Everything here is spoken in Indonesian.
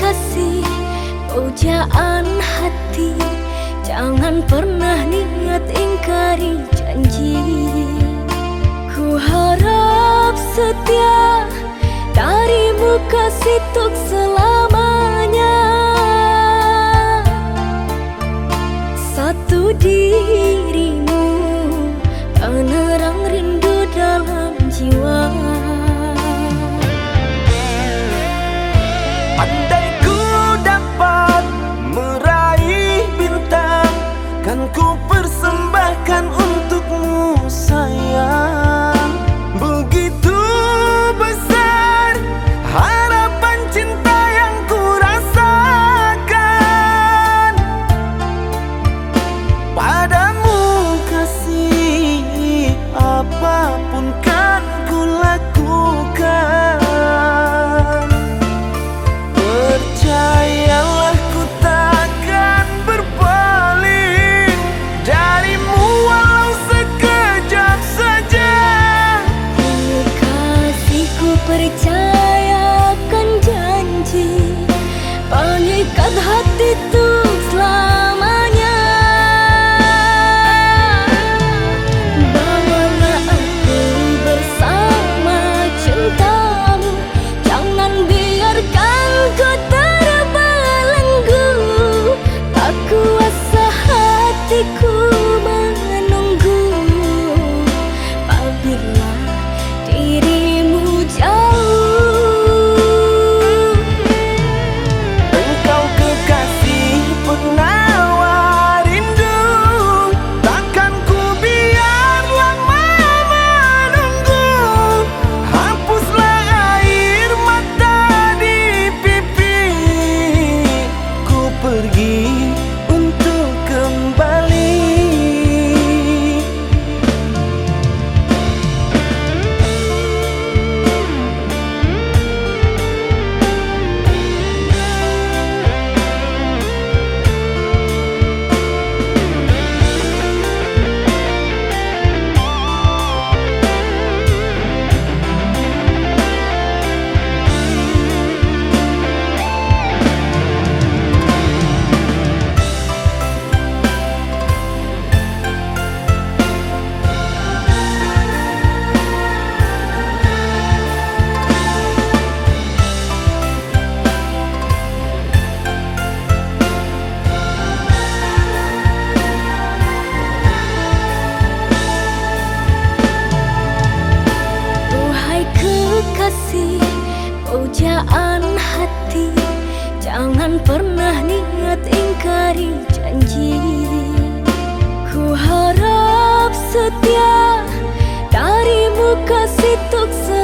kasih pujaan hati. Jangan pernah niat ingkari janji. Ku harap setia darimu kasih tuk selama kasih Pujaan hati. Jangan pernah niat ingkari janji. Ku harap setia Darimu kasih tuksa